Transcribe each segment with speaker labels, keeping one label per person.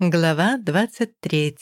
Speaker 1: Глава 23.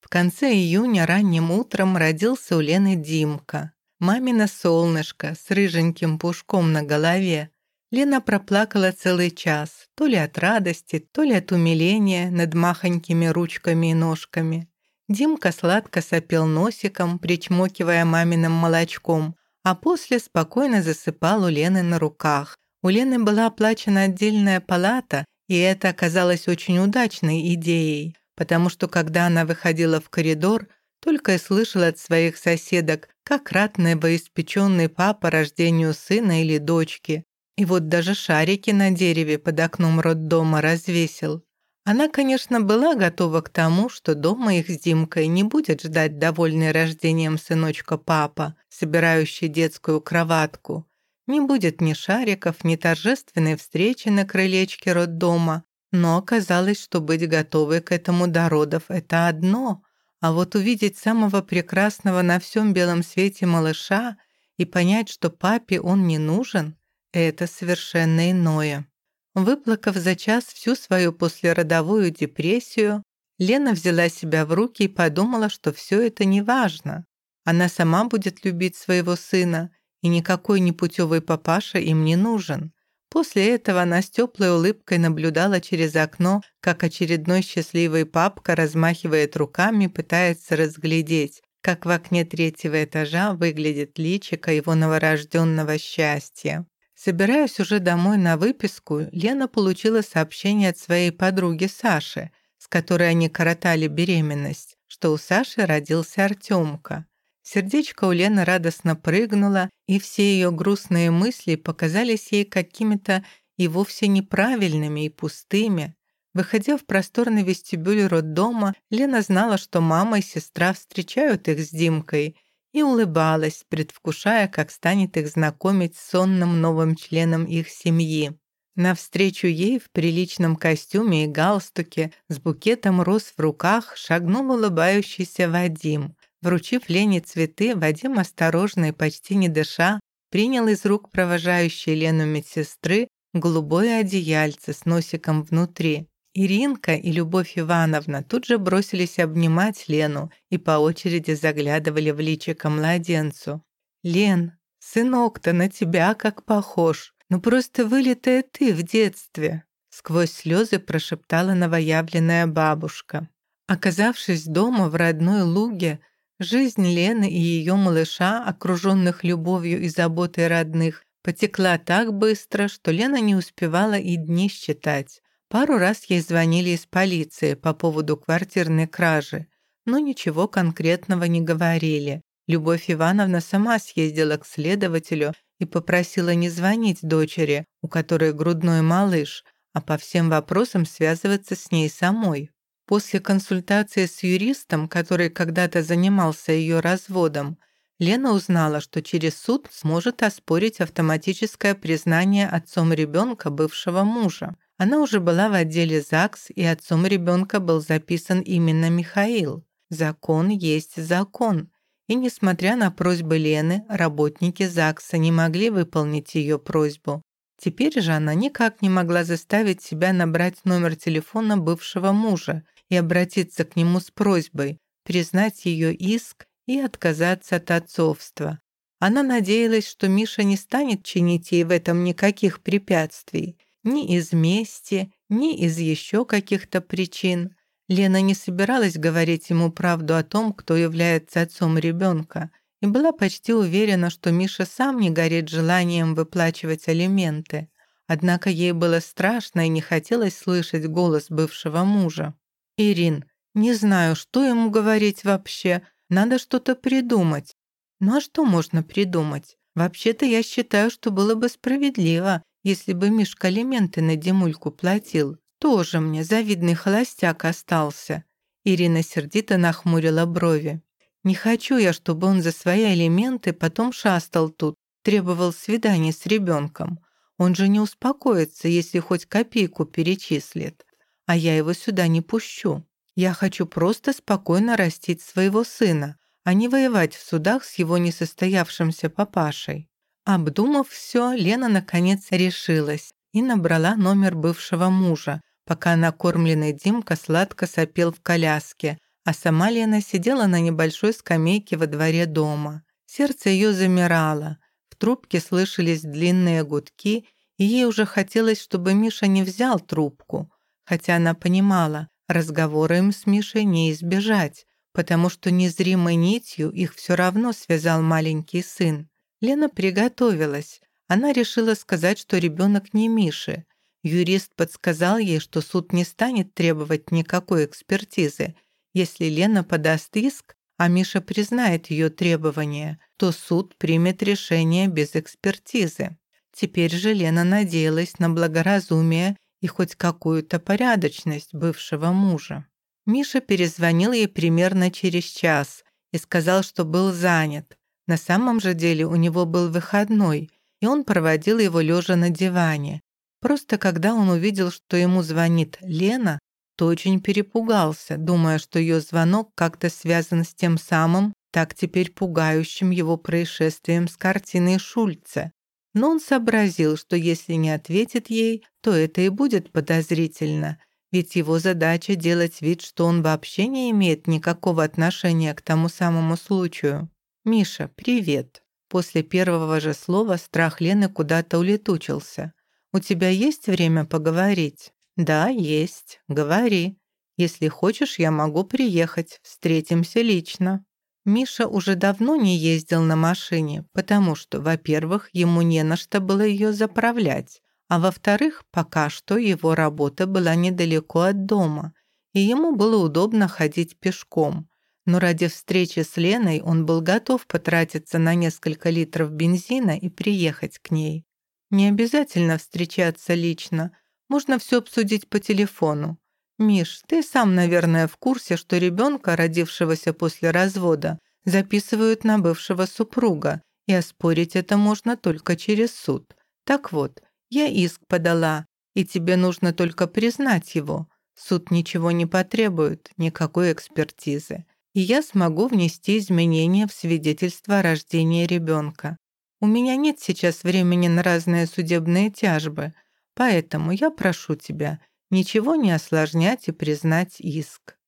Speaker 1: В конце июня ранним утром родился у Лены Димка. Мамина солнышко с рыженьким пушком на голове. Лена проплакала целый час, то ли от радости, то ли от умиления над махонькими ручками и ножками. Димка сладко сопел носиком, причмокивая маминым молочком, а после спокойно засыпал у Лены на руках. У Лены была оплачена отдельная палата, и это оказалось очень удачной идеей, потому что когда она выходила в коридор, только и слышала от своих соседок, как рад новоиспеченный папа рождению сына или дочки. И вот даже шарики на дереве под окном роддома развесил. Она, конечно, была готова к тому, что дома их с Димкой не будет ждать довольный рождением сыночка папа, собирающий детскую кроватку, не будет ни шариков, ни торжественной встречи на крылечке роддома, но оказалось, что быть готовой к этому до родов – это одно, а вот увидеть самого прекрасного на всем белом свете малыша и понять, что папе он не нужен – это совершенно иное. Выплакав за час всю свою послеродовую депрессию, Лена взяла себя в руки и подумала, что все это не важно. Она сама будет любить своего сына – и никакой непутевый папаша им не нужен. После этого она с теплой улыбкой наблюдала через окно, как очередной счастливый папка размахивает руками, пытается разглядеть, как в окне третьего этажа выглядит личико его новорожденного счастья. Собираясь уже домой на выписку, Лена получила сообщение от своей подруги Саши, с которой они коротали беременность, что у Саши родился Артемка. Сердечко у Лены радостно прыгнуло, и все ее грустные мысли показались ей какими-то и вовсе неправильными и пустыми. Выходя в просторный вестибюль роддома, Лена знала, что мама и сестра встречают их с Димкой, и улыбалась, предвкушая, как станет их знакомить с сонным новым членом их семьи. Навстречу ей в приличном костюме и галстуке с букетом роз в руках шагнул улыбающийся Вадим. Вручив Лене цветы, Вадим осторожно и почти не дыша принял из рук провожающей Лену медсестры голубое одеяльце с носиком внутри. Иринка и Любовь Ивановна тут же бросились обнимать Лену и по очереди заглядывали в личико младенцу. «Лен, сынок-то на тебя как похож, ну просто вылитая ты в детстве», сквозь слезы прошептала новоявленная бабушка. Оказавшись дома в родной луге, Жизнь Лены и ее малыша, окруженных любовью и заботой родных, потекла так быстро, что Лена не успевала и дни считать. Пару раз ей звонили из полиции по поводу квартирной кражи, но ничего конкретного не говорили. Любовь Ивановна сама съездила к следователю и попросила не звонить дочери, у которой грудной малыш, а по всем вопросам связываться с ней самой. После консультации с юристом, который когда-то занимался ее разводом, Лена узнала, что через суд сможет оспорить автоматическое признание отцом ребенка бывшего мужа. Она уже была в отделе ЗАГС, и отцом ребенка был записан именно Михаил. Закон есть закон. И несмотря на просьбы Лены, работники ЗАГСа не могли выполнить ее просьбу. Теперь же она никак не могла заставить себя набрать номер телефона бывшего мужа и обратиться к нему с просьбой признать ее иск и отказаться от отцовства. Она надеялась, что Миша не станет чинить ей в этом никаких препятствий, ни из мести, ни из еще каких-то причин. Лена не собиралась говорить ему правду о том, кто является отцом ребенка, и была почти уверена, что Миша сам не горит желанием выплачивать алименты. Однако ей было страшно и не хотелось слышать голос бывшего мужа. «Ирин, не знаю, что ему говорить вообще. Надо что-то придумать». «Ну а что можно придумать? Вообще-то я считаю, что было бы справедливо, если бы Мишка алименты на Димульку платил. Тоже мне завидный холостяк остался». Ирина сердито нахмурила брови. «Не хочу я, чтобы он за свои алименты потом шастал тут, требовал свиданий с ребенком. Он же не успокоится, если хоть копейку перечислит а я его сюда не пущу. Я хочу просто спокойно растить своего сына, а не воевать в судах с его несостоявшимся папашей». Обдумав все, Лена наконец решилась и набрала номер бывшего мужа, пока накормленный Димка сладко сопел в коляске, а сама Лена сидела на небольшой скамейке во дворе дома. Сердце ее замирало, в трубке слышались длинные гудки, и ей уже хотелось, чтобы Миша не взял трубку, хотя она понимала, разговора им с Мишей не избежать, потому что незримой нитью их все равно связал маленький сын. Лена приготовилась. Она решила сказать, что ребенок не Миши. Юрист подсказал ей, что суд не станет требовать никакой экспертизы. Если Лена подаст иск, а Миша признает ее требования, то суд примет решение без экспертизы. Теперь же Лена надеялась на благоразумие и хоть какую-то порядочность бывшего мужа. Миша перезвонил ей примерно через час и сказал, что был занят. На самом же деле у него был выходной, и он проводил его лежа на диване. Просто когда он увидел, что ему звонит Лена, то очень перепугался, думая, что ее звонок как-то связан с тем самым, так теперь пугающим его происшествием с картиной Шульца. Но он сообразил, что если не ответит ей, то это и будет подозрительно – ведь его задача делать вид, что он вообще не имеет никакого отношения к тому самому случаю. «Миша, привет». После первого же слова страх Лены куда-то улетучился. «У тебя есть время поговорить?» «Да, есть. Говори. Если хочешь, я могу приехать. Встретимся лично». Миша уже давно не ездил на машине, потому что, во-первых, ему не на что было ее заправлять, а во-вторых, пока что его работа была недалеко от дома, и ему было удобно ходить пешком. Но ради встречи с Леной он был готов потратиться на несколько литров бензина и приехать к ней. Не обязательно встречаться лично, можно все обсудить по телефону. «Миш, ты сам, наверное, в курсе, что ребенка, родившегося после развода, записывают на бывшего супруга, и оспорить это можно только через суд. Так вот, я иск подала, и тебе нужно только признать его. Суд ничего не потребует, никакой экспертизы. И я смогу внести изменения в свидетельство о рождении ребенка. У меня нет сейчас времени на разные судебные тяжбы, поэтому я прошу тебя ничего не осложнять и признать иск.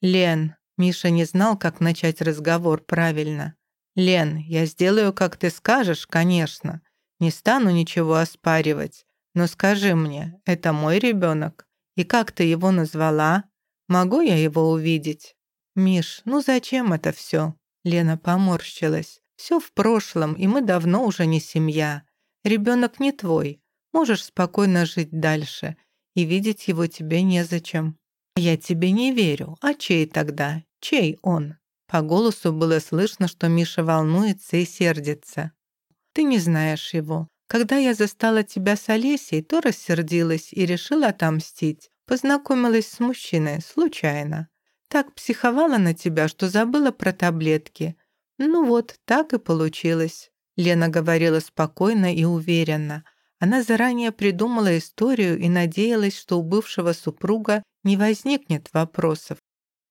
Speaker 1: Лен, Миша не знал, как начать разговор правильно. Лен, я сделаю, как ты скажешь, конечно. Не стану ничего оспаривать, но скажи мне, это мой ребенок? И как ты его назвала? Могу я его увидеть? Миш, ну зачем это все? Лена поморщилась. Все в прошлом, и мы давно уже не семья. Ребенок не твой. Можешь спокойно жить дальше, и видеть его тебе незачем. Я тебе не верю. А чей тогда? Чей он? По голосу было слышно, что Миша волнуется и сердится. Ты не знаешь его. Когда я застала тебя с Олесей, то рассердилась и решила отомстить. Познакомилась с мужчиной, случайно. Так психовала на тебя, что забыла про таблетки. Ну вот, так и получилось. Лена говорила спокойно и уверенно. Она заранее придумала историю и надеялась, что у бывшего супруга не возникнет вопросов.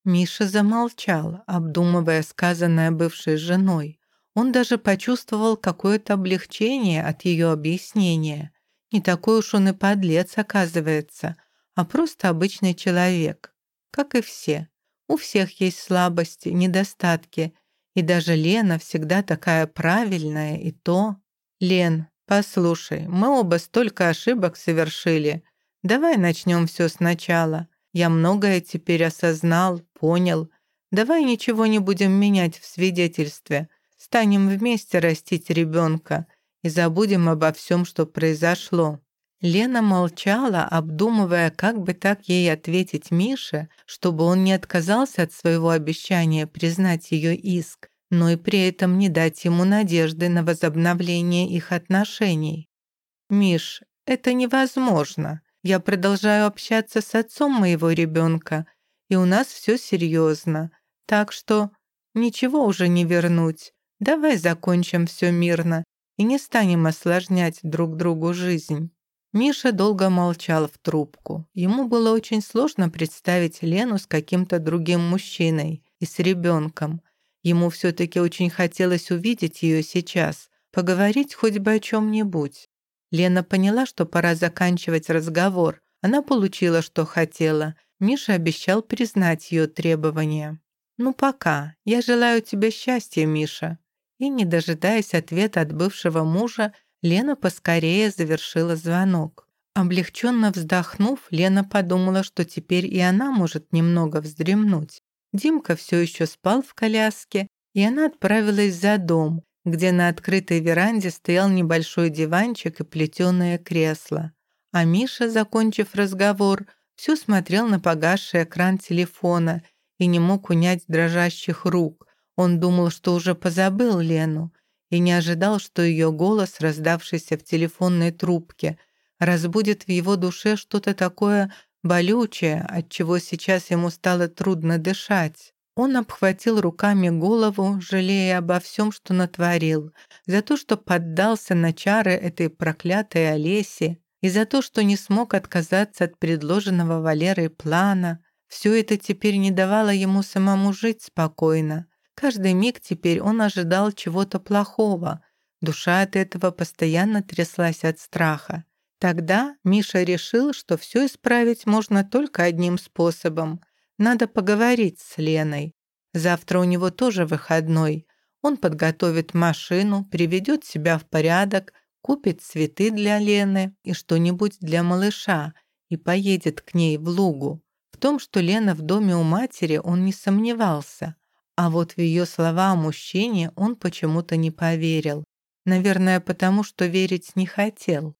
Speaker 1: Миша замолчал, обдумывая сказанное бывшей женой. Он даже почувствовал какое-то облегчение от ее объяснения. Не такой уж он и подлец, оказывается, а просто обычный человек. Как и все. У всех есть слабости, недостатки. И даже Лена всегда такая правильная, и то... Лен, послушай, мы оба столько ошибок совершили. Давай начнем все сначала. Я многое теперь осознал, понял. Давай ничего не будем менять в свидетельстве. Станем вместе растить ребенка и забудем обо всем, что произошло». Лена молчала, обдумывая, как бы так ей ответить Мише, чтобы он не отказался от своего обещания признать ее иск, но и при этом не дать ему надежды на возобновление их отношений. «Миш, это невозможно. Я продолжаю общаться с отцом моего ребенка, и у нас все серьезно, так что ничего уже не вернуть. Давай закончим все мирно и не станем осложнять друг другу жизнь». Миша долго молчал в трубку. Ему было очень сложно представить Лену с каким-то другим мужчиной и с ребенком. Ему все-таки очень хотелось увидеть ее сейчас, поговорить хоть бы о чем-нибудь. Лена поняла, что пора заканчивать разговор, Она получила, что хотела. Миша обещал признать ее требования. «Ну пока. Я желаю тебе счастья, Миша». И, не дожидаясь ответа от бывшего мужа, Лена поскорее завершила звонок. Облегченно вздохнув, Лена подумала, что теперь и она может немного вздремнуть. Димка все еще спал в коляске, и она отправилась за дом, где на открытой веранде стоял небольшой диванчик и плетеное кресло. А Миша, закончив разговор, все смотрел на погасший экран телефона и не мог унять дрожащих рук. Он думал, что уже позабыл Лену, и не ожидал, что ее голос, раздавшийся в телефонной трубке, разбудит в его душе что-то такое болючее, от чего сейчас ему стало трудно дышать. Он обхватил руками голову, жалея обо всем, что натворил, за то, что поддался на чары этой проклятой Олеси, и за то, что не смог отказаться от предложенного Валерой плана. Все это теперь не давало ему самому жить спокойно. Каждый миг теперь он ожидал чего-то плохого. Душа от этого постоянно тряслась от страха. Тогда Миша решил, что все исправить можно только одним способом. Надо поговорить с Леной. Завтра у него тоже выходной. Он подготовит машину, приведет себя в порядок, купит цветы для Лены и что-нибудь для малыша и поедет к ней в Лугу. В том, что Лена в доме у матери, он не сомневался. А вот в ее слова о мужчине он почему-то не поверил. Наверное, потому что верить не хотел.